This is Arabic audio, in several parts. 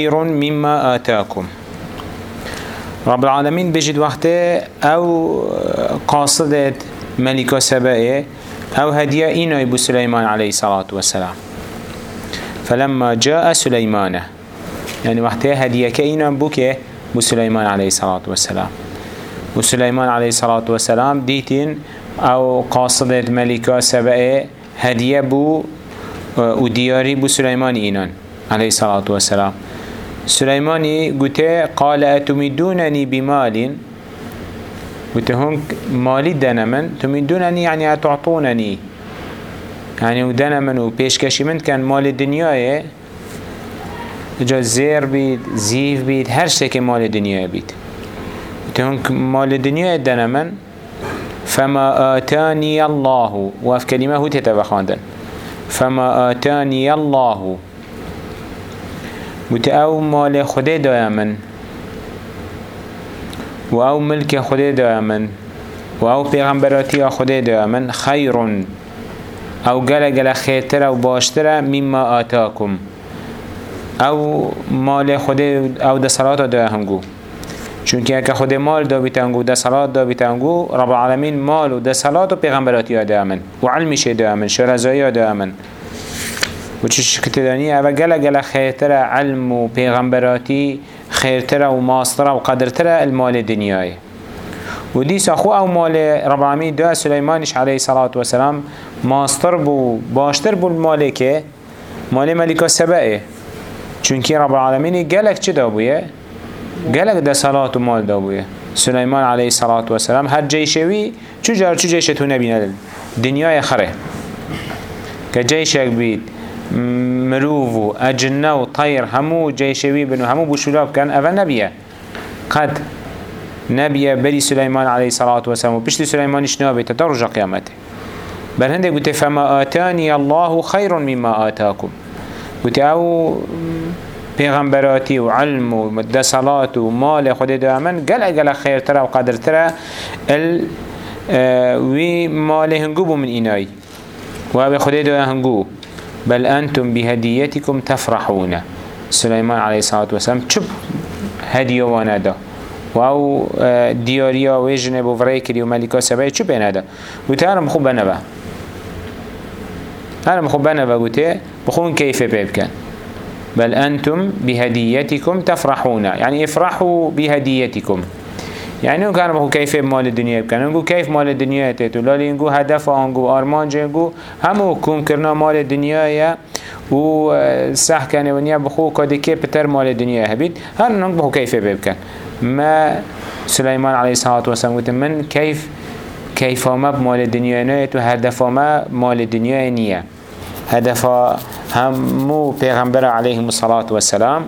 خير مما آتاكم. رب العالمين بجد وقته أو قاصدت ملكة سبائه أو هدية إينا إبو سليمان عليه الصلاة والسلام. فلما جاء سليمان يعني وقته هدية كإينا بوكي بو سليمان عليه الصلاة والسلام. وسليمان عليه الصلاة والسلام ديتين أو قاصدت ملكة سبائه هدية بو ودياري بو سليمان إينا عليه الصلاة والسلام. سليماني قلت قال أتمدونني بمال؟ قلت هنك مالي دنمن تمدونني يعني أتعطونني. يعني ودنمن وبيشكشي من كان مال الدنيا جا زير بيت زيف بيت هر شيء مال الدنيا بيت قلت هنك مال الدنيا دنمن فما آتاني الله وف كلمة هو تتبخاندن فما آتاني الله وت أو مال خدا دایا من. و آو ملک آو پیغمبراتی خدا دایا من. خیر آو گل گل خیرتر و باشتر مما آتاکم. آو مال خدا آو ده صلات دایا هنگو چونکه خود مال دا بیتنگو ده صلات دا رب العالمین مال و ده و پیغمبراتی دا من. و علمش دا من. شرزایی و چش کتدانی اوه گله گله خیرتر علم و پیغمبراتی خیرتر و ماستر و قدرتر المال دنیای. و دیس اخو أو مال رب العالمین دو سلیمانش علیه صلاة و سلام ماستر بو باشتر بو المال که مال ملکا سبعه. چونکی رب العالمین گلک چه دا بویه؟ گلک دا صلاة و مال دا بویه. سلیمان علیه صلاة و سلام هر جیشوی چو جار چو جیشتو نبینه. دنیای خره. که جیشک بید. مروف و اجنه و طير همو جيشوي بنو همو بوشولاب كان اوه نبيه قد نبيه بري سليمان عليه الصلاة والسلام وبشت سليمانش نابه تدرج قيامته بل هنده قلت فما آتاني الله خير مما آتاكم قلت أو پیغمبراتی و علم و ده صلاة و مال خود دامن گل اگل خیر تره و قدر تره ال وی مال هنگو بو من اینای و أو خود دا هنگو بل أنتم بهديتكم تفرحون. سليمان عليه الصلاة والسلام چب هدية وأنا و دياريا ويجنه بو فريكري و ملكا سبعي چو بينه دا قلت هرم خوب بنبا. هرم خوب بنبا قلت بخون كيف بيبكن بل أنتم بهديتكم تفرحون. يعني افرحوا بهديتكم يعني كان بخو كيف مال الدنيا بكن. نقول كيف مال الدنيا تيتو لالي نقول هدف نقول أرمان جنقول همو كون كرنا مال الدنيا يا و صح كان ونيا بخو كده كيف بتر مال الدنيا هبيت هر نقول بخو كيف بكن ما سليمان عليه الصلاة والسلام قلت من كيف كيف ما بمال الدنيا نيت وهدف ما مال الدنيا نية هدف همو پیغمبر عليه الصلاة والسلام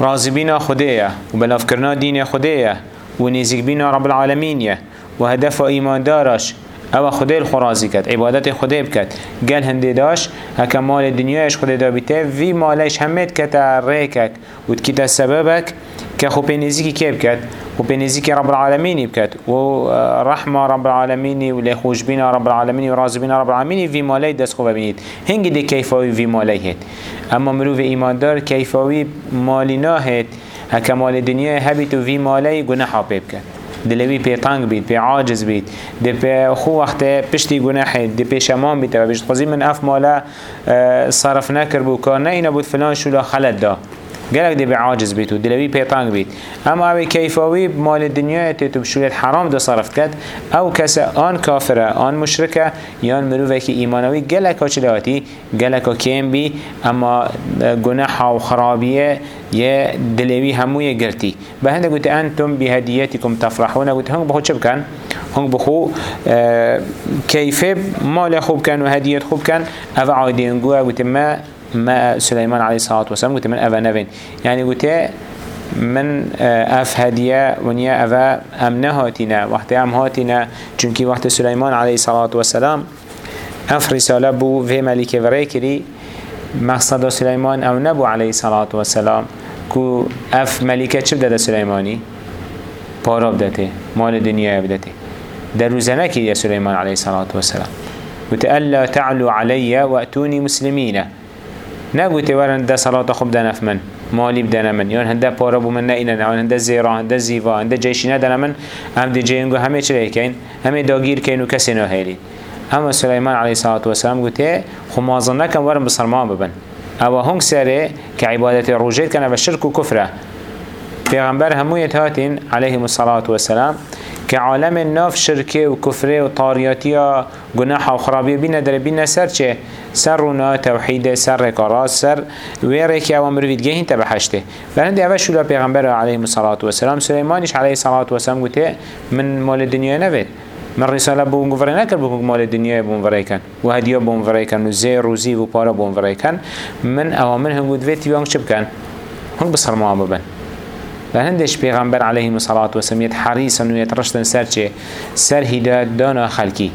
راضی بینا خدایه و بلاف کرنا دین خدایه و نزیک بینا رب العالمینیه و هدف ایمان دارش أو خدای الخرازی کد عبادت خدای بکد گل هنده داش هکا مال دنیایش خدای دا بیته وی مالش همت کتا ریکک و کتا سببک که خو پینزیکی که بکد و پینزیکی رب العالمینی بکد و رحمة رب العالمینی و لخوش بینا رب العالمینی و راز بینا رب العالمینی وی مالی دست خوب بینید هنگی دی کیفاوی وی مالی هید اما مروف ایماندار کیفاوی مالی ناهید هکا مال دنیا هبیت و وی مالی گناحا بکد دلوی پی تنگ بید پی عاجز بید. دی پی خو وقت پشتی گناحی دی پی شمان بید و بشت من اف مالا صرف نکر بو کار نه اینا بود فلان شولا خلط دا. قالك دي بعاجز بيت ودلوي بيطانق بيت اما اوي كيفاوي مال الدنيا تيتو بشوية حرام ده صرفت كد أو كسا آن كافرة آن مشركة يان مروفه كي ايمانوي قالك هاتي قالك كيم بي اما گناحا وخرابية يا دلوي همو يقرتي بهنده قلت أنتم بهديتكم تفرحون قلت هنگ بخو چه بكن هنگ بخو آه كيف مال خوب كان وهدية خوب كان أو عادين قوة قلت ما ما سليمان عليه الصلاة والسلام قلت من أفا نفين. يعني قلت من أف هدیه ونیا اوا ام نهاتینا وقت أم هاتینا چونکی وقت سلیمان علیه الصلاة والسلام أف رسالة بو في ملك کری مقصد سلیمان أو نبو علیه الصلاة والسلام. کو أف ملکه چه بدده سلیمانی؟ پارا بدته مال دنیا بدته در روزنه که سلیمان علیه الصلاة والسلام. قلت ألا تعلو علي وأتوني مسلمين. نقول ورن ده صلاة خب ده نفمن مالی بدن من. یا هنده پارا بو من نه نه هنده زیرا هنده زیوا هنده جیشی ندن من. هم دی جینگو همه چه کن همه داگیر کن و کسی نهیلی اما سلیمان علیه صلات و سلام گوته خو مازن نکن ورم بسرمان ببن. أو هنگ سره که عبادت روجید کنه و شرک و کفره پیغمبر همویت هاتین علیه الصلاة والسلام. که عالم ناف شرکه و کفره و طاریاتی و گناح و خرابی بینه در بینه سر چه؟ سر رونا توحید سر رکاراس سر ویره که أو مروید گهین تبحشته برنده اوه شولا پیغمبر علیه الصلاة والسلام سلیمانیش علیه الصلاة والسلام گوته من مال دنیا نوید من رساله بون گفره نکر بون مال دنیا بون وره کن. و هدیه بون وره کن. و زی روزی و پارا بون وره کن. من اوامن هم گود ویتی بانگ چه بکن؟ هنگ بسر ما ببن. لهندش پیغمبر علیه الصلاة والسلام یت حریصا و یت رشدن سر چه؟ سر هدایت دانا خلکی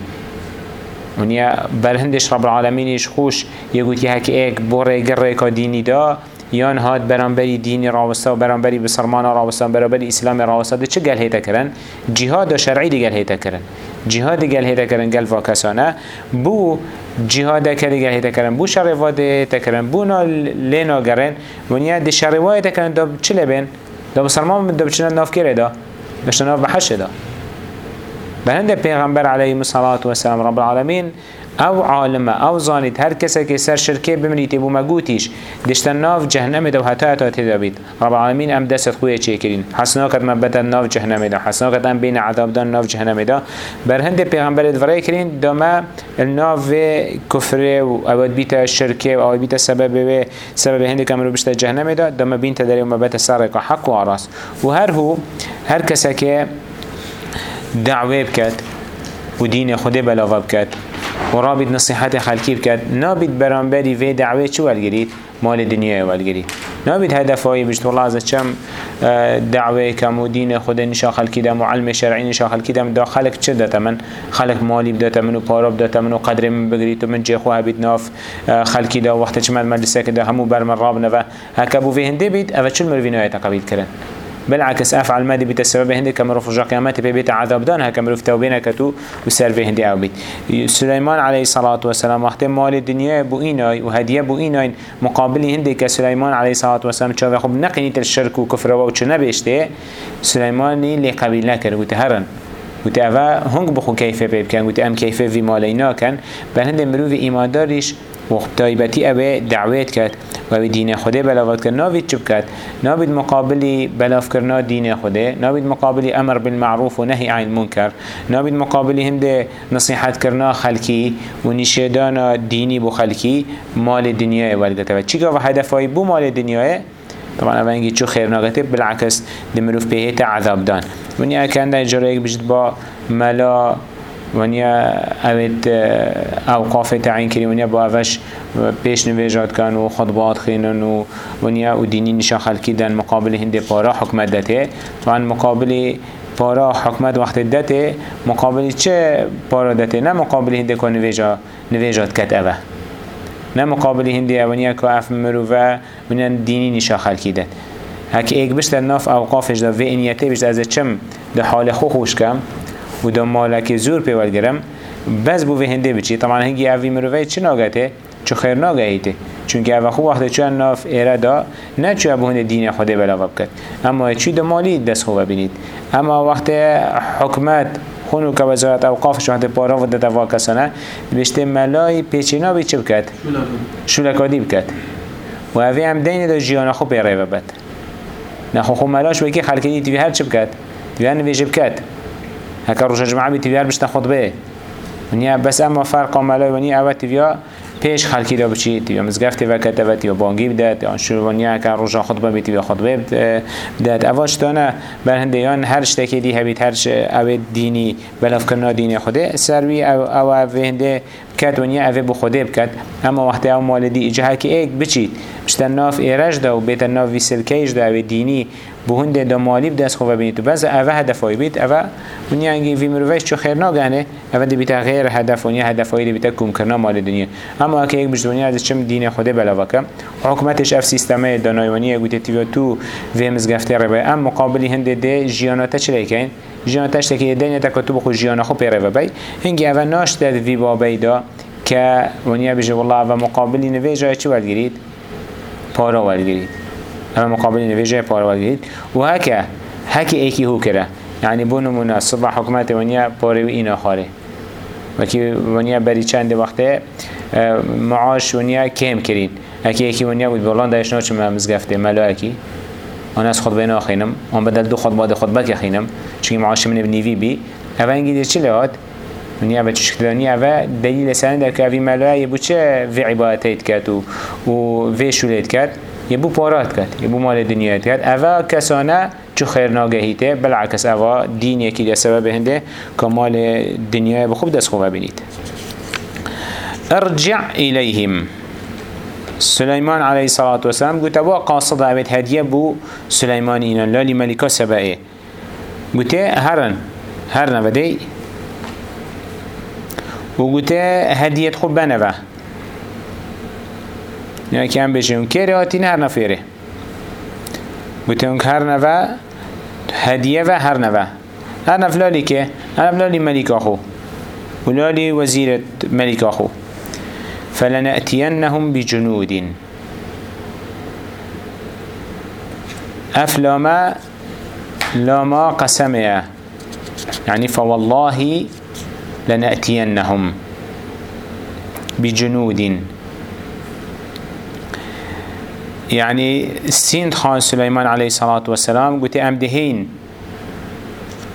ونیا برهندش رب العالمینش خوش یه هک ایک بوره گره که دینی دا یان هاد برانبری دینی راوستا و برانبری بسرمان راوستا و برانبری اسلام راوستا ده چه گل هیتا کرن؟ جهاد شرعی ده گل هیتا کرن. جهاد گل هیتا کرن گل واکسانه. بو جهاد کردی گل هیتا کرن بو شرواده تا کرن بو نا لینا گرن. ونیا ده شرواده کرن دا چه لبن؟ دا بسرمان دا بچنن ناف کرده دا بشن ناف بحشه دا بهند پیغمبر علیه الصلاة والسلام رب العالمین أو عالمه أو زانید هر کسی که سر شرکه بمنی تبو مگوتیش دشتن ناف جهنم دو حتا حتا تدا بید رب العالمین ام دست خوی چه کرین حسنا کد بدن ناف جهنم دا حسنا کد ام بین عذاب دان ناف جهنم دا بر هند پیغمبر دورای کرین دما الناف کفر و اود بیت شرکه و اود بیت سبب و سبب هند کمرو بشت جهنم دا دما بین تدری و مبت سرق حق و عراس و هر هو هر کسی که دعوه بکد و دین خود بلاغه بکد و رابط نصیحت خلکی بکد نابید برانبری وی دعوه چو ولگرید مال دنیا ولگرید نابید هدفایی بجت والله از چم آه، دعوه کم و دین خود نشا خلکی دم و علم شرعی نشا خلکی دم دا خلق چه داتا من؟ خلق مالی بداتا من و پارا بداتا من و قدر من بگرید و من جی خواه بید ناف. آه، خلکی دا وقت چمد مجلسه که دا همو برمن رابنه و هکبو وی هنده بید اوه چل مروی نهایت قبیل کرن؟ بالعكس أفعل مادي بيت السبب هندي كمروف رجع قيامته بيت عذاب دان هكا مروف توبينه كتو وسر به هندي أو بيت سليمان عليه الصلاة والسلام وقت مال الدنيا بو إيناي وهدية بو إيناي مقابل هندي كسليمان عليه الصلاة والسلام شاف خب نقنيت الشرك وكفر وچنا بيشته سليمان اللي قبيل نكر وتهرن وتي اوه هنگ بخو كيفه بيب كان وتي ام كيفه في مالينا كان بل هنده مروف داريش وقت تایبتی اوه دعوت کرد و دین خوده بلاوت کرد. ناوید چوب کرد؟ ناوید مقابلی بلاف کرنا دین خوده. ناوید مقابلی أمر بالمعروف و نهی عن منکر ناوید مقابلی هنده نصیحت کرنا خلکی و نشیدان دینی بو خلکی مال دنیا ولگته و چیکا و هدفای بو مال دنیا طبعا اوه انگی چو خیر ناگته بالعکس دمروف بهیت عذاب دان. ونیا اکن در جاره یک بجد با ملا ونیا اوید اوقاف تعیین کردی ونیا با اوش پیش نویجات کن و خطبات خینن و ونیا و دینی نشان خلکی دن مقابل هنده پارا حکمت دته طبعا مقابل پارا حکمت وقت دته مقابل چه پارا دته نه مقابل هنده که نویجا نویجات کت اوه. نه مقابل هنده ونیا که اف مروفه ونیا دینی نشان خلکی دت هک ایک بشت ناف اوقافش دا و بشت از چم؟ ده حال خو خوش کم. و دو مالک زور پیوال گرم بس بو هنده بچی طبعا هنگی اوی مروفه چه ناگته چو خیر ناگهیته چونکه اوه خو وقت چون ناف ایره دا نه چو ابو هنده دین خوده بلاوه بکد اما چی دو مالی دست خوبه بینید اما وقت حکمت خونو که وزارت اوقافش وقت پارا و دتا کسانه بشته ملای پیچینا بی چه بکد؟ شولکادی بکد و اوی هم دین دا جیانا خوب پیره بد نه خو ملاش بکی خلکی دیتی هر چه بکد؟ دیوی هر نویجه بکد هكا روش جمعه بي تبيار بشتا خطبه ونیا بس اما فرق عمله ونیا اوه تبیا پیش خلکی دا بچی. تبیا مزگفت وکت و تبیا بانگی بدد یا شو ونیا که روزا خطبه بی تبیا خطبه بدد اواش دانه بر هندیان هر شتکی دی هبید هر او دینی بلاف کرنا دین خوده. سروی او او هنده کت ونیا اوه بو خوده بکت اما وقتی او مالدی اجاها که ایک بچید. بشتن ناف ایرج دا و بیت ناف ویسلکیش دا او دینی. بهند دا مالی بدست خوبه بینید تو بس اوه هدفای بید اوه ونیا انگی وی مروفش چو خیر ناگهنه. اوه دی بیتا غیر هدف ونیا هدفایی دی بیتا کم کرنا مال دنیا. اما اگه یک بجدونیا از چم دین خوده بلاوکم حکومتش اف سیستمه دانایوانی گوته تیویا تو وی مزگفته ربای ام مقابلی هنده ده جیاناتا چه جیان تشت که دنیا تک تو بخو جیان خو پیره و بی. هنگی اوه ناش داد وی با بیدا که ونیا بجه والله و مقابلی نوی جای چی ورد گرید؟ پارا ورد گرید. اما مقابلی نوی جای پارا ورد گرید. و هکه هکی ایکی هو کره. یعنی بونمونه صبح حکمت ونیا پاره و اینا خاره. وکی ونیا بری چند وقته معاش ونیا کم کرین. اکی ایکی ونیا بود بلان دایش ناچه مزگفته ملا اکی. آن از خطبه ناخینم آن بدل دو خطبه ده خطبه که خینم. چون معاش من بنیوی بی. اوه انگی ده چی لهات ونیا به چشکدانی اوه دلیل سنه در که اوی ملوه یه بو چه وی عبادتیت کرد و, وی شولیت کرد؟ یه بو پارات کرد یه بو مال دنیایت کرد. اوه کسانه چو خیر ناگهیته بالعکس اوه دین یکی ده سبب هنده که مال دنیای بخوب دست خوبه بینید. ارجع إليهم سليمان عليه الصلاة والسلام قلت أبو قاصد أبيت هدية بو سليمان إنا لالي ملكة سبائي قلت هرن هرن بدي وقلت هدية خب بنفه يعني كان بيجيون كيري هاتين هر نفيره قلت هر نفه هدية و هر نفه هر نفلالي كي؟ هر نفلالي ملك أخو. ولالي وزيرة ملك أخو. فلنأتينهم بجنود. أفلما لما قسميا يعني فوالله لنأتينهم بجنود. يعني سين خان سليمان عليه الصلاة والسلام قلت أمدهين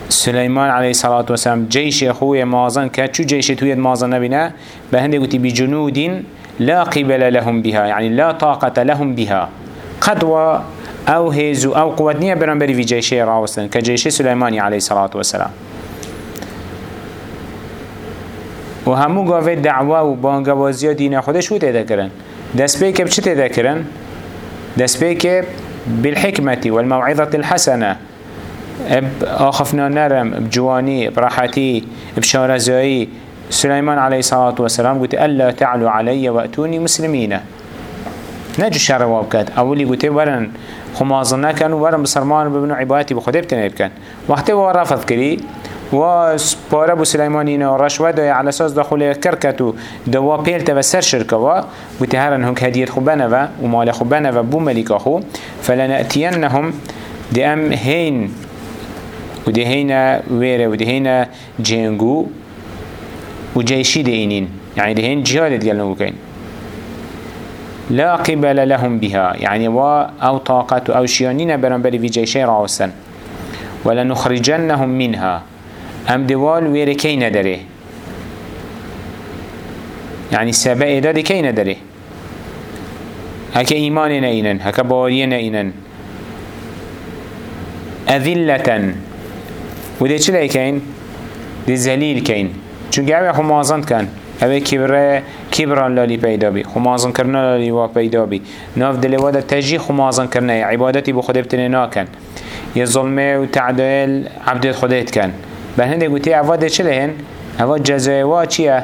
سليمان عليه الصلاة والسلام جيش أخوه مازن كات شو جيش تويد مازن نبينا. بهندي قلت بجنود لا قبل لهم بها يعني لا طاقة لهم بها. قدوة أو هيزو أو قوتنية برنبري في جيش راوستن كجيش سليماني عليه الصلاة والسلام. و همو گاوه دعوة و بانگوازی و دین خودش شو تیده کرن دست بی که بچه تیده کرن دست بی که بالحکمة والموعظة الحسنة. آخفنا نرم بجواني براحتي بشارزائي سليمان عليه الصلاة والسلام قلت ألا تعلوا علي وأتوني مسلمين. نجو شر وابكات أولي قلت ورن خمازنا كانوا ورن بسرمان ببنو عبادتي بخده بتنيب كان وقتی و رفض کری و سپاره بو سلیمانین و رشوه دای على أساس داخل کرکتو دوا پیلت و سر شرکه و بوتی هرن هنک هدیت خوبنه و و مال خوبنه و بو ملیکا خو دی ام هین. ودي هنا ويرة ودي هنا جينجو وجيشي دينين. يعني دي هين جهاد قالنا وكين لا قبل لهم بها. يعني وا أو طاقة أو شيانين برنبري في جيشي رأوسن. ولا نخرجنهم منها. أم دوال ويرة كي ندره يعني سبأ إداد كي ندره هكا إيمان نينن هكا باوري نينن أذلة. وده چلی کن؟ ده زلیل کن چونکه اوه خمازند کن. اوه کبره کبران لالی پیدا بی. خمازن کرنا لالی وا پیدا بی. ناف دلواده تجی خمازن کرنه عبادتی بو خود بتنه ناکن. یه ظلمه و تعدیل عبدت خودت کن. به هنده گوتی اوه ده چلی هن؟ اوه جزای وا چیه؟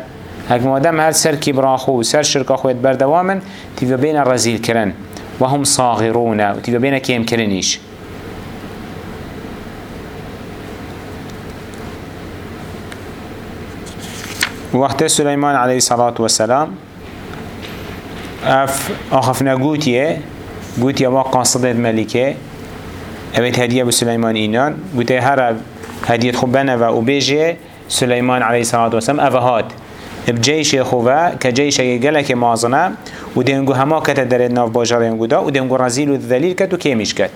هک مادم هر سر کبران خو سر شرکا خود بردوامن تیوه بین رزیل کرن. و هم صاغرونه و تیوه بین کم کرنیش. وقت سليمان عليه الصلاة والسلام أف آخفنا قوتية قوتية ما قاصدت ملكة. اوید هدیه به سلیمان اینان گوته هر خوب بنوه و بیجه سلیمان علیه الصلاة والسلام. اوهات بجيش خوبه كجيش يجلك مازنة ودينجو هما كتا درد ناف باجار ينجو دا ودينجو رزيل وذليل كت وكيمش كت.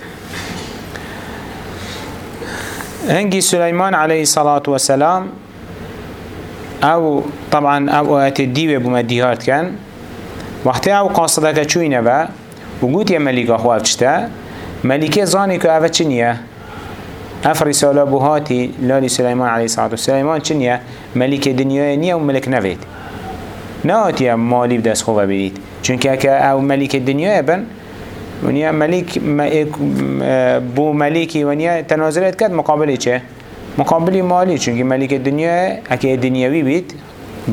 هنجي سليمان عليه الصلاة والسلام أو طبعا أو آيات الديوة بما ديهارت كان وقتی أو قاصدك چوينه با وقوت يا ملكة خواف چتا ملكة زاني که اوه چنية اف رسالة بهاتي لالي سليمان عليه الصلاة والسلام چنية ملكة دنيا نية وملك نفيد نهاتي مالي بدست خوبه بدید چونکه اکه أو ملك الدنيا بن ونیا ملك بو ملكي ونیا تنازلت کرد مقابله چه؟ مقابلی مالی چونکه ملک دنیا اگه دنیاوی بید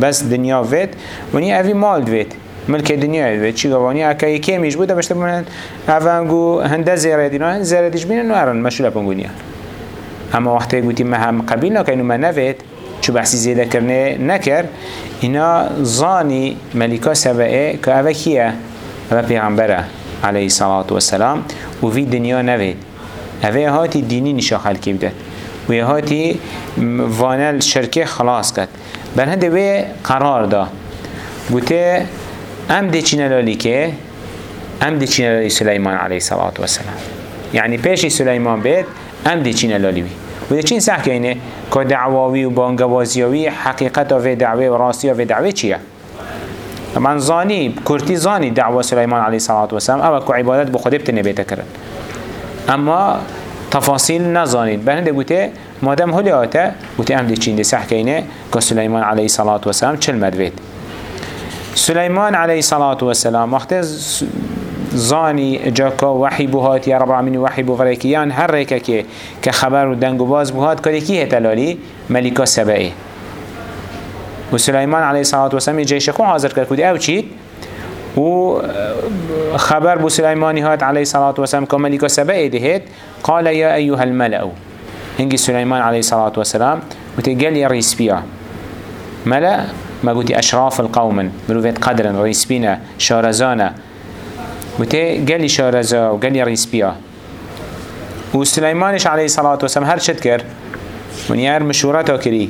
بس دنیا وید ونی اوی مال وید ملک دنیا وید چی گوانی اگه یکی میش بود بشته بودن اوانگو هنده زیره دینا هنده زیره دیش بینن نوارن مشغول پنگونیا اما وقتی گوتی ما هم قبیل نکنو ما نوید چو بحثی زیده کرنه نکر اینا زانی ملکا سبعه که اوه کیه؟ اوه پیغمبره عليه الصلاة والسلام و في دنیا نوید اوه هاتی دینی نشا خلکی بدد و هاتی وانل شرکه خلاص کد بر هنده وی قرار دا. گوته ام ده چی نلالی که ام ده چی نلالی سلیمان علیه صلاة و سلام. یعنی پیش سلیمان بید ام ده چی نلالی بی و ده چین سح که اینه که دعواوی و بانگوازیوی حقیقت و دعوه و راستی و دعوه چیه؟ من زانی کرتی زانی دعوه سلیمان علیه صلاة و سلام او که عبادت بخوده بتنه بیتا اما تفاصيل نزانید. بهنده گوته مادم هلی آتا گوته ام دی چین دی سح کینه که سلیمان علیه صلاة و سلام چل مدوید. سليمان عليه الصلاة والسلام وقت زاني جاكا وحي بوهات يا رب العالمين وحي بوفريكيان هر ريكا كي كخبر ودنگو باز بوهات كده كي هتلالي ملكا سبعي وسليمان عليه الصلاة والسلام جيش خو حاضر كده أو چيت و خبر بو سليماني هات عليه الصلاة والسلام كملكا سبعي دهت قال يا أيها الملأ. هنجي سليمان عليه الصلاة والسلام وتقال يا ريسبيا ملأ؟ ما قلتي أشراف القوم مروفيت قدرا ريسبينا شارزانا وتي قال لي شارزا وقال لي ريسبيا وسليمانش عليه الصلاة والسلام هر شد كر من يار مشورته كري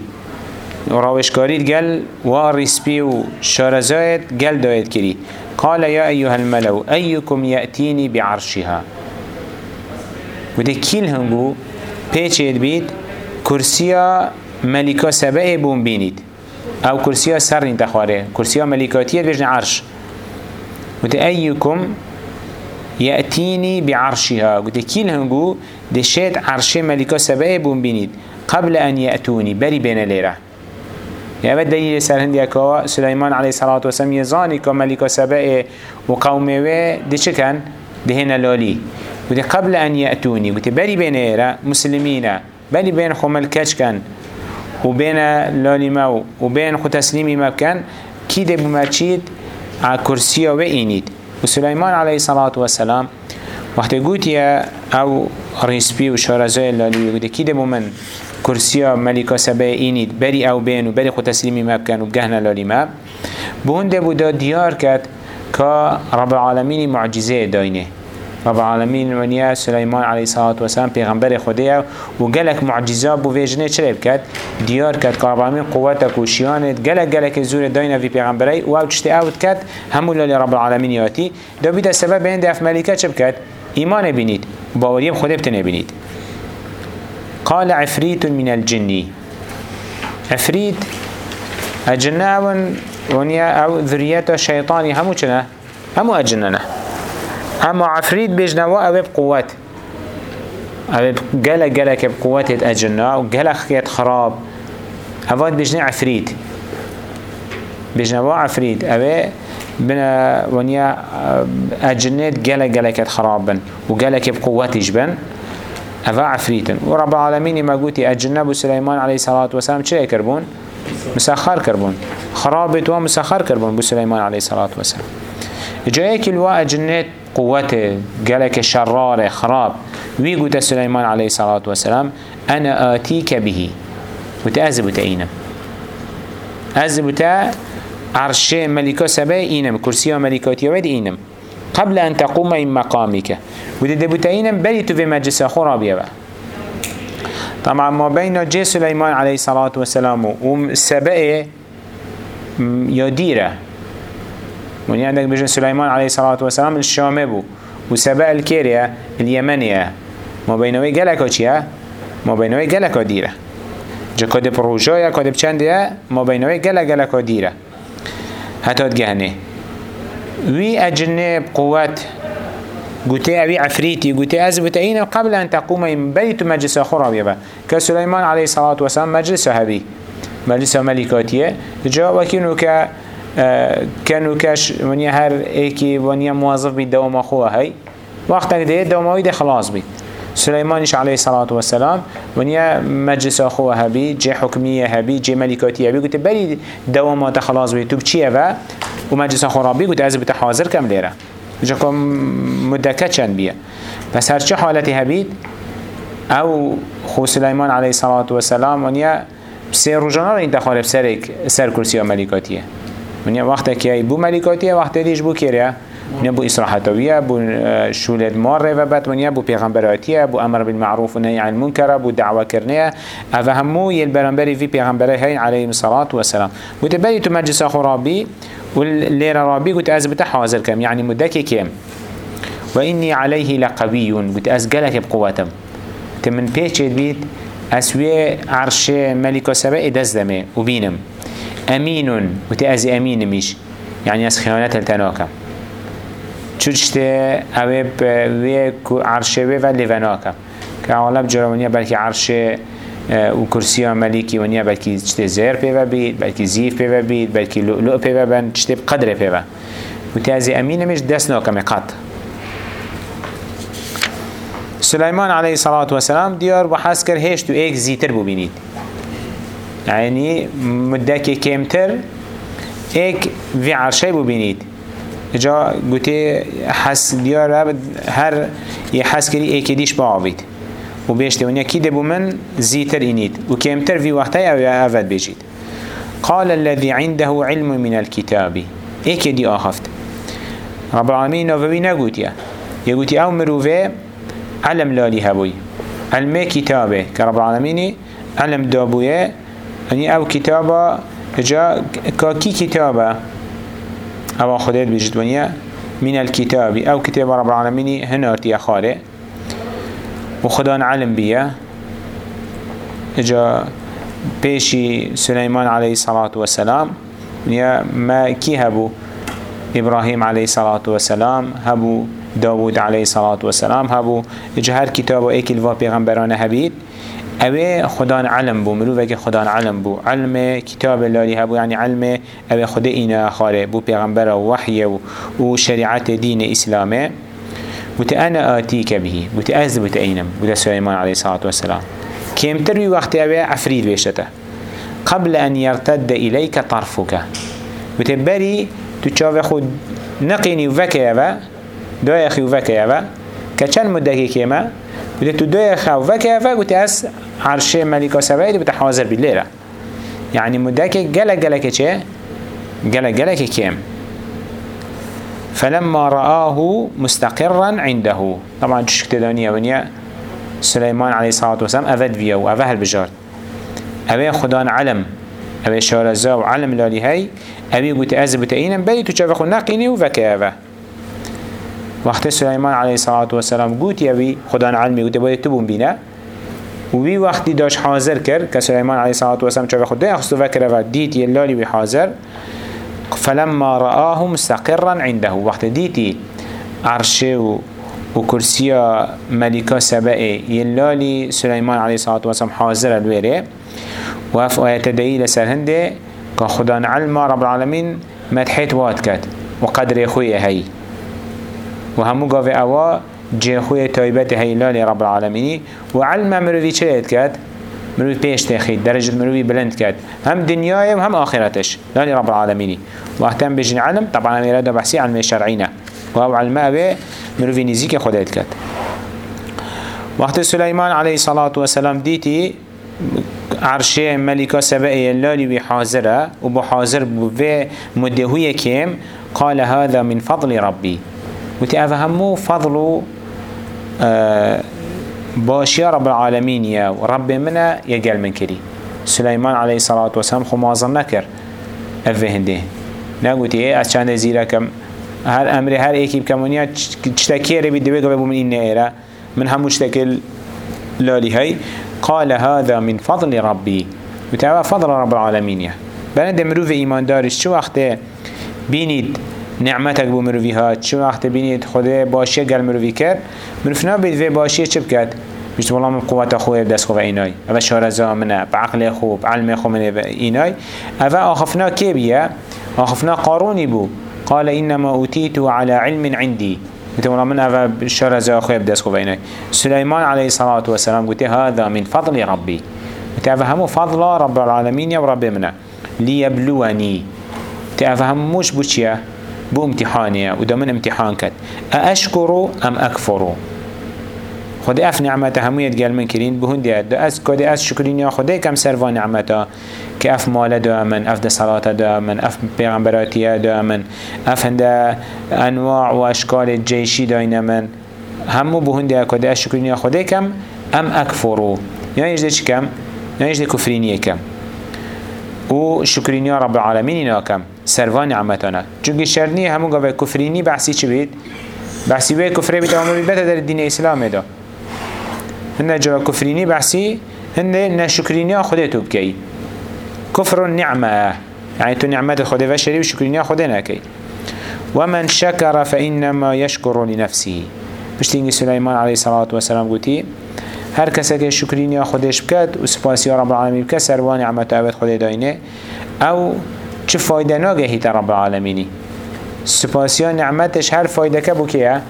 وراوشكاريت قال وريسبي وشارزايت قال دايت كري قال يا أيها الملأ أيكم يأتيني بعرشها. وده كيل هنگو پیچید بید کرسیا ملکا سبعه بون بینید. أو كرسيها سر انتخاره كرسيها ملكاتية بجن عرش. قلت أيكم يأتيني بعرشها. قلت كيل هنقو دشيت عرش ملكة سبعي بون بينيد قبل أن يأتوني بري بين ليرة يعني أبد دليل سر هندي أكوا سليمان عليه الصلاة والسلام يزاني كملكة سبعي وقومي دي كان؟ دهنا لولي. قلت قبل أن يأتوني. قلت بري بين ليرة مسلمين. بري بين خمال كان؟ وبين لالما وبين خو تسليمي ما كان؟ كيد بمچيد على كرسي وإنيد وسليمان عليه الصلاة والسلام وقت قلت يا أو ريسبي وشارزاي اللالي قلت كيد بمن كرسي ملكة سبا بري أو بين وبري خو تسليمي ما كان وبجهنا لالما بهنده بودا ديار كات كرب العالمين معجزة داينه. رب العالمين ونيا سليمان عليه الصلاة والسلام پیغمبر خديه و گلک معجزه بو ویجنه چرا بکد دیار کد که رب العالمین قوتک و شیانت گلک گلک زور داینه في پیغمبری و أو چشتی اوت کد همو لالی رب العالمین یاتی. دو بیده سبب این دف ملیکه چه بکد ایمان بینید. باوریم خود بتنه بینید. قال عفريت من الجن. عفريت الجنة ونيا أو ذريته شيطاني همو چنه؟ همو أجننه. أما عفريت بجنوا أو بقوت أو جلا جلا كبقوات اجنا وجلا خيات خراب. هفاد بجنا عفريت. بجنوا عفريت. أو بنا ونيا اجنات جلا جلا كت خرابا وجلا كبقواتش بن هذا عفريت ورب العالمين ما قلتي أجنب سليمان عليه الصلاة والسلام شو يكربون مسخر كربون. خرابت ومسخر كربون بسليمان عليه الصلاة والسلام. جايك الوا أجنات قوته جلك شرار خراب. ويقول سليمان عليه الصلاة والسلام أنا آتيك به. وتأذب تأينم أذب تا عرش ملكة سبا إينم كرسي ملكاتي ود إينم قبل أن تقوم من مقامك. وتدب تأينم بلي في مجلس خراب يبا طبعا ما بين جي سليمان عليه الصلاة والسلام وسبا يديرة. وني عندك بجن سليمان عليه الصلاة والسلام الشامي بو. وسبأ الكيريا اليمنية. ما بينوي جلكا چيا؟ ما بينوي جلكا ديرة. جا كده بروجايا كده بچنده ما بينوي جلك جلكا ديرة. حتى تجهنه وي أجنب قوات قلت أبي عفريتي قلت أزبت أين قبل أن تقوم من بيت مجلس خراب يبا كسليمان عليه الصلاة والسلام مجلس هبي مجلس ملكاتيه جاء وكينو ك كانوا كاش ونيا هر ايكي ونيا موظف بي دوام اخوه هاي وقت ده دواموي ده خلاص بي سليمانش عليه الصلاة والسلام ونيا مجلس أخوه هبي جي حكمية هبي جي ملكاتي هبي قلت بري دوامات خلاص بي توب چيه و ومجلس أخوه ربي قلت از بتا حاضر كم ليرة؟ جاكم مدكة چند بيه بس هر چه حالتي هبيت أو خو سليمان عليه الصلاة والسلام ونيا سير رجانا رو انتخال بسرك سر كرسي ملكاتيه من وقت که بو ملکاتیه وقت دیش بو کره ونیا بو إسراحتوية بو آه، شولد مار و بات ونیا بو پیغمبراتیه بو أمر بالمعروف نهی عن المنکر بو دعوه کرنه أو همو یل برانبری في پیغمبره هین علیه الصلاة والسلام. بو تبری تو مجلس خرابی والليلة رابي قلت أزبت حاضر كم يعني مدكي كم وإني عليه لقوي قلت أزقلك بقوتم. تمن بيتش بيت أسوي عرش ملك سبا إدز دمي وبينم أمين قلت أزي أمين مش يعني أس خيانات التناكم چوشته اوه وی عرشه و لیوناکم که اغلب جرمانیا بلکه عرشه و کرسی ملیکی ونیا بلکی چته زیر پیوه بید بلکی زیف پیوه بید بلکی لؤلؤ پیوه بند چته بقدر پیوه. و تازی امین مش دست ناکم قط سليمان عليه الصلاة والسلام ديار وحاس كر هيش تو ايك زيتر ببينيد يعني مدك كيمتر ايك في عرشي ببينيد جا قوتي حس ديار هر يحس كري ايك ديش باعبيد و بيشتي ونيا كي دبو من زيتر إنيد و كيمتر في وقتها أو أفد بيجيد قال الذي عنده علم من الكتاب. إيك دي آخفت رب العالمين نوفوي نقوت يا يقول أو مروفي علم لالي هبوي علم كتابه كرب العالمين علم دابوية يعني أو كتابه جا كاكي كتابه أو خديت بيجد ونيا من الكتاب أو كتاب رب العالمين هنارتي أخاره وخدان علم بيه إجا بيشي سليمان عليه الصلاة والسلام. يا ما كي هبو؟ إبراهيم عليه الصلاة والسلام. هبو داود عليه الصلاة والسلام. هبو إجا هر كتاب ايكي الوا پیغمبران هبيد اوه خدان علم بو مروفه که خدان علم بو. علم کتاب اللالی هبو يعني علم اوه خود اینا خاره. بو پیغمبر وحی و شریعت دین اسلامه. بوت أنا آتيك به بوت أز بوت أينم بوت سليمان عليه الصلاة والسلام. كم تروي وقت أبي عفريد بيشته قبل أن يرتد إليك طرفك بوت بري تشاف خود نقيني وفكي أبا دو يخي وفكي أبا كچن مدكي كيما بوت تو دو يخي وفكي أبا بوت أس عرش ملكة سبايد بوت حاضر بالليلة يعني مدكي جلق جلق چه؟ جلق جلق كيم فلما رآه مستقرا عنده. طبعا تشكت دانية ونيا سليمان عليه الصلاة والسلام أفد فيه وأفهل بجار أبي خدان علم. أبي شارزا وعلم لالي هاي أبي قلت أزب تأينا بلي تشافخ نقيني وفكافة وقت سليمان عليه الصلاة والسلام قلت يبي خدان علمي قلت بايد تبون بينا وبي وقتی داش حاضر کرد که سلیمان علیه الصلاة والسلام چه خود ده خستو فکر و دید یلالی بی حاضر؟ فلما رآه مستقرا عنده. وقت ديتي عرشه وكرسي ملكة سبائي يلالي سليمان عليه الصلاة والسلام حاضر الويري وف آيات دليل سرهنده كخدان علم رب العالمين مدحيت واتكت وقدر خوية هي وهمو قاوة أوا جي خوية تايبت هي لالي رب العالمين وعلم مروفي چلت كت مروي بيش تخيد درجة مروي بلند كد هم دنياي وهم آخرتش لاني رب العالمين واهتم بجن علم طبعا أميرا دا بحثي علم شرعينا وهو علم أبي مروي نزيك خدت كد وقت سليمان عليه الصلاة والسلام ديتي عرشه ملكة سبعية اللالي بحاضرة وبحاضر بفي مدهوية كيم قال هذا من فضل ربي وتأفهمو فضل آه باشي رب العالمين يا رب منا يقل من كري. سليمان عليه الصلاة والسلام خو مازن نكر. أفهنده نقول إيه أشان زيركم هر أمر هر ايكي بكمونيا تشتكي ربي دوي قبل من إن إيرا من هم مشتكل لالي هاي قال هذا من فضل ربي وتعالى فضل رب العالمين يا بلد مروف إيمان دارش شو وقت بينيد نعمتك بو مروفي هات شو وقت بینید خدا باشیه گل مروفی کرد مروف نبید وی باشیه چه بکرد؟ بيشت والله من قوة أخوي بدس خوف إيناي أفا شارزا منه بعقل خوب علم خو من إيناي أفا أخفنا كيبيا أخفنا قاروني بو. قال إنما أوتيت على علم عندي والله من أفا شارزا أخوي بدس خوف إيناي سليمان عليه الصلاة والسلام قلت هذا من فضل ربي همو فضل رب العالمين يا رب منا ليبلوني قلت أفا هموش بوشيا بو امتحانيا ودا من امتحان كت أأشكر أم أكفر خود اف نعمت همویت گل من کرین بهون دیاد دو کدی از شکرین یا خدا کم سروا نعمتا که اف مال من اف ده صلاة دو من اف پیغمبراتی دو من اف هنده انواع و اشکال جیشی داین من. همو بهون دیاد کدی از شکرین یا خدا کم ام اکفرو یا یجده چی کم؟ یا یجده کفرینیه کم. و شکرینی رب العالمین اینا کم سروان نعمتانا. چونکه شرنی همو گوه کفرینی بحثی چی بید؟ بحثی به کفره بید آمر بید در دین اسلام دا هنده جوا کفرینی بحثی هنده نشکرینی خوده تو بکی کفر النعمه. يعني تو نعمت خوده و شری و شکرینی خوده نکی. ومن شكر فإنما يشكر لنفسه. بشتینگی سلیمان علیه الصلاة والسلام گوتی هر کسی که شکرینی خودش بکد و سپاسی رب العالمین بکد سروان نعمت عبد خود داینه أو چه فایده ناگهی تا رب العالمینی؟ سپاسی نعمتش هر فایده که بو کیه؟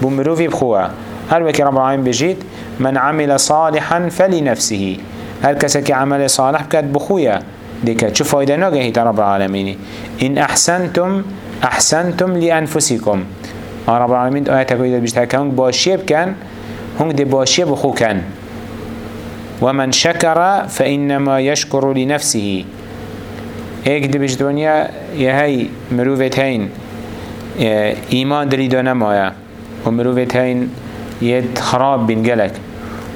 بو مروفی بخواه هر وکی رب العالمین بجید من عمل صالحا فلنفسه هر کسی که عمل صالح بکد بخویه دیگه چه فایده ناگهی تا رب العالمینی؟ ان احسنتم احسنتم لانفسكم رب العالمین آیت کوید بیشتر که باشیه بکن هنگ دي باشيه بخو كان ومن شكر فإنما يشكر لنفسه ايك دي بجدونيا يهي مروفت هين إيمان دلي دانا مايا ومروفت هين يد خراب بين قلق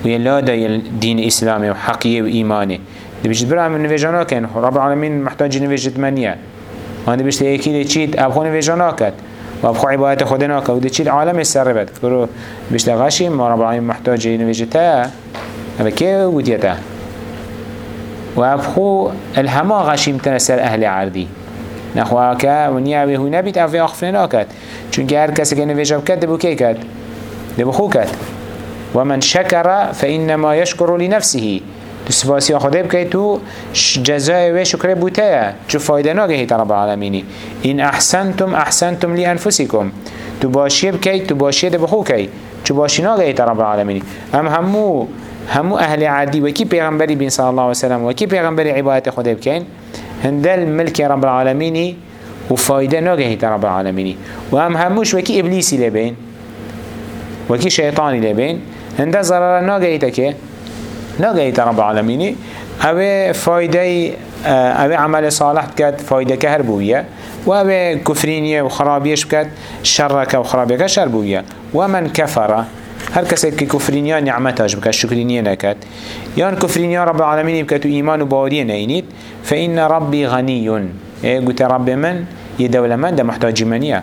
ويلادا الدين الإسلامي وحقية وإيماني. دي بجد برا من نفجانا كان رب العالمين محتاج نفجت منيا. وأنا بجد ايكي دي چيت أبخو نفجانا كات و بخو عبادت خود ناکه و ده چیل عالم سر بد کرو بشتغاشی ما رب العالمین محتاج نویجتا اما که گوتیتا و ابخو الهما غشیم تنسر أهل عردی نخواه که و نیاوی هو نبید اوی آخفن ناکد چونکه هر کسی که نویجه بکد دبو کی کد دبو خو کد ومن شكر فإنما يشكر لنفسه. تو سپاسی خدا بکی تو جزای و شکر بوته چو فایده ناگهی رب العالمینی. این احسنتم احسنتم لی انفسکم تو باشی بکی تو باشی ده بخو کی. چو باشی ناگهی رب العالمینی. هم همو همو أهل عادی و کی پیغمبری بین صلی الله علیه وسلم و کی پیغمبری عبادت خدا بکین هندل ملک رب العالمینی و فایده ناگهی رب العالمینی. و هم هموش وکی ابلیسی لبین؟ وکی شیطانی لبین؟ هنده ضرر ناگهی تکه نگهیت رب العالمینی. اوه فایده اوه عمل صالح که هر بویه. و اوه کفرینیه و خرابیش بکد شر که و هر کسی که کفرینیا نعمتاش بکد شکرینیه نکد یان کفرینیا رب العالمینی بکد و ایمان و باوریه نینید فإن ربی غنیون. آه قلت رب من یه من ده محتاج منیه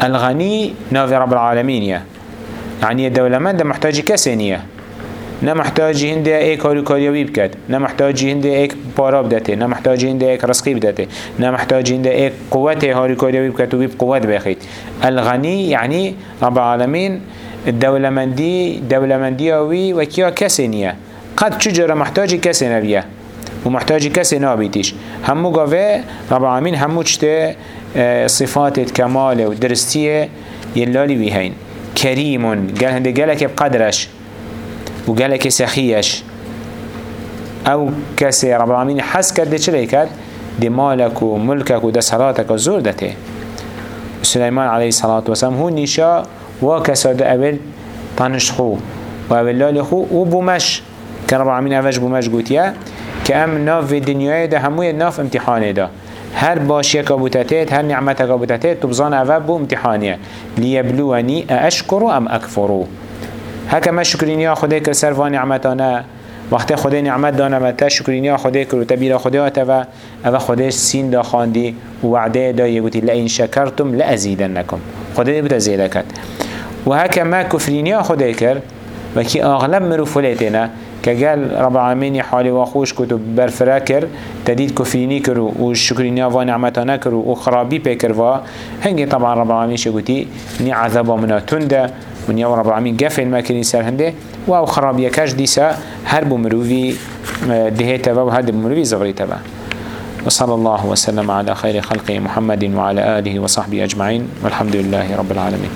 الغني نافي رب العالمين يعني الدولة من ده محتاج كسنية نه محتاجی هنده ایک کاری کاریوی بکد نه محتاجی هنده ایک پارا بدته نه محتاجی هنده ایک رزقی بدته نه محتاجی هنده ایک قوت هاری کاریوی بکد و بیب قوت بخید الغنی یعنی رب العالمین الدولمندی دولمندی اوی و کیا کسی نیه قد چجورا محتاجی کسی نبیه و محتاجی کسی نابیتیش. همو گاوه رب العالمین همو چته آه، صفات کمال و درستیه یلالی وی هین کریمون گل هنده گلک بقدرش و گلک سخیش أو کسی رب العالمین حس کرده چه کرد؟ دی مالک و ملکک و دسالاتک و زور دته. سلیمان علیه الصلاة والسلام هو نیشا و کساد اول تنش خو و اول لال خو و بومش. که رب العالمین اوش بومش گوتیه که ام ناف دنیای ده هموی ناف امتحانه ده. هر باشی کابوتتت هر نعمت کابوتتت تبزان اول بو امتحانیه لیبلونی اشکرو ام اکفرو. هکه ما شکرینیا خدا کر سر و نعمتانه وقتی خدا نعمت دانه و تا شکرینیا خدا کر و تبیر خدا و أو خدا سین دا خاندی و وعده دا یگوتی لئین شکرتم لأزیدنکم. خدا بتا زیده کرد و هکه ما کفرینیا خدا کر و کی اغلب مرو فلیتنا که قال رب العالمین حالی و خوش کت و برفره کر تدید کفرینی کر و شکرینیا و نعمتانه کر و خرابی پیکر و هنگی طبعا رب العالمین شگوتی نی عذاب منا تنده ونیا رب العالمین گفن ما کردی سر هنده و أو خرابیه کش دیسا هر بو مروی آه، دهه تبا و هر بو مروی زغری تبا وصلى الله وسلم على خير خلقه محمد وعلى آله وصحبه أجمعين. والحمد لله رب العالمين.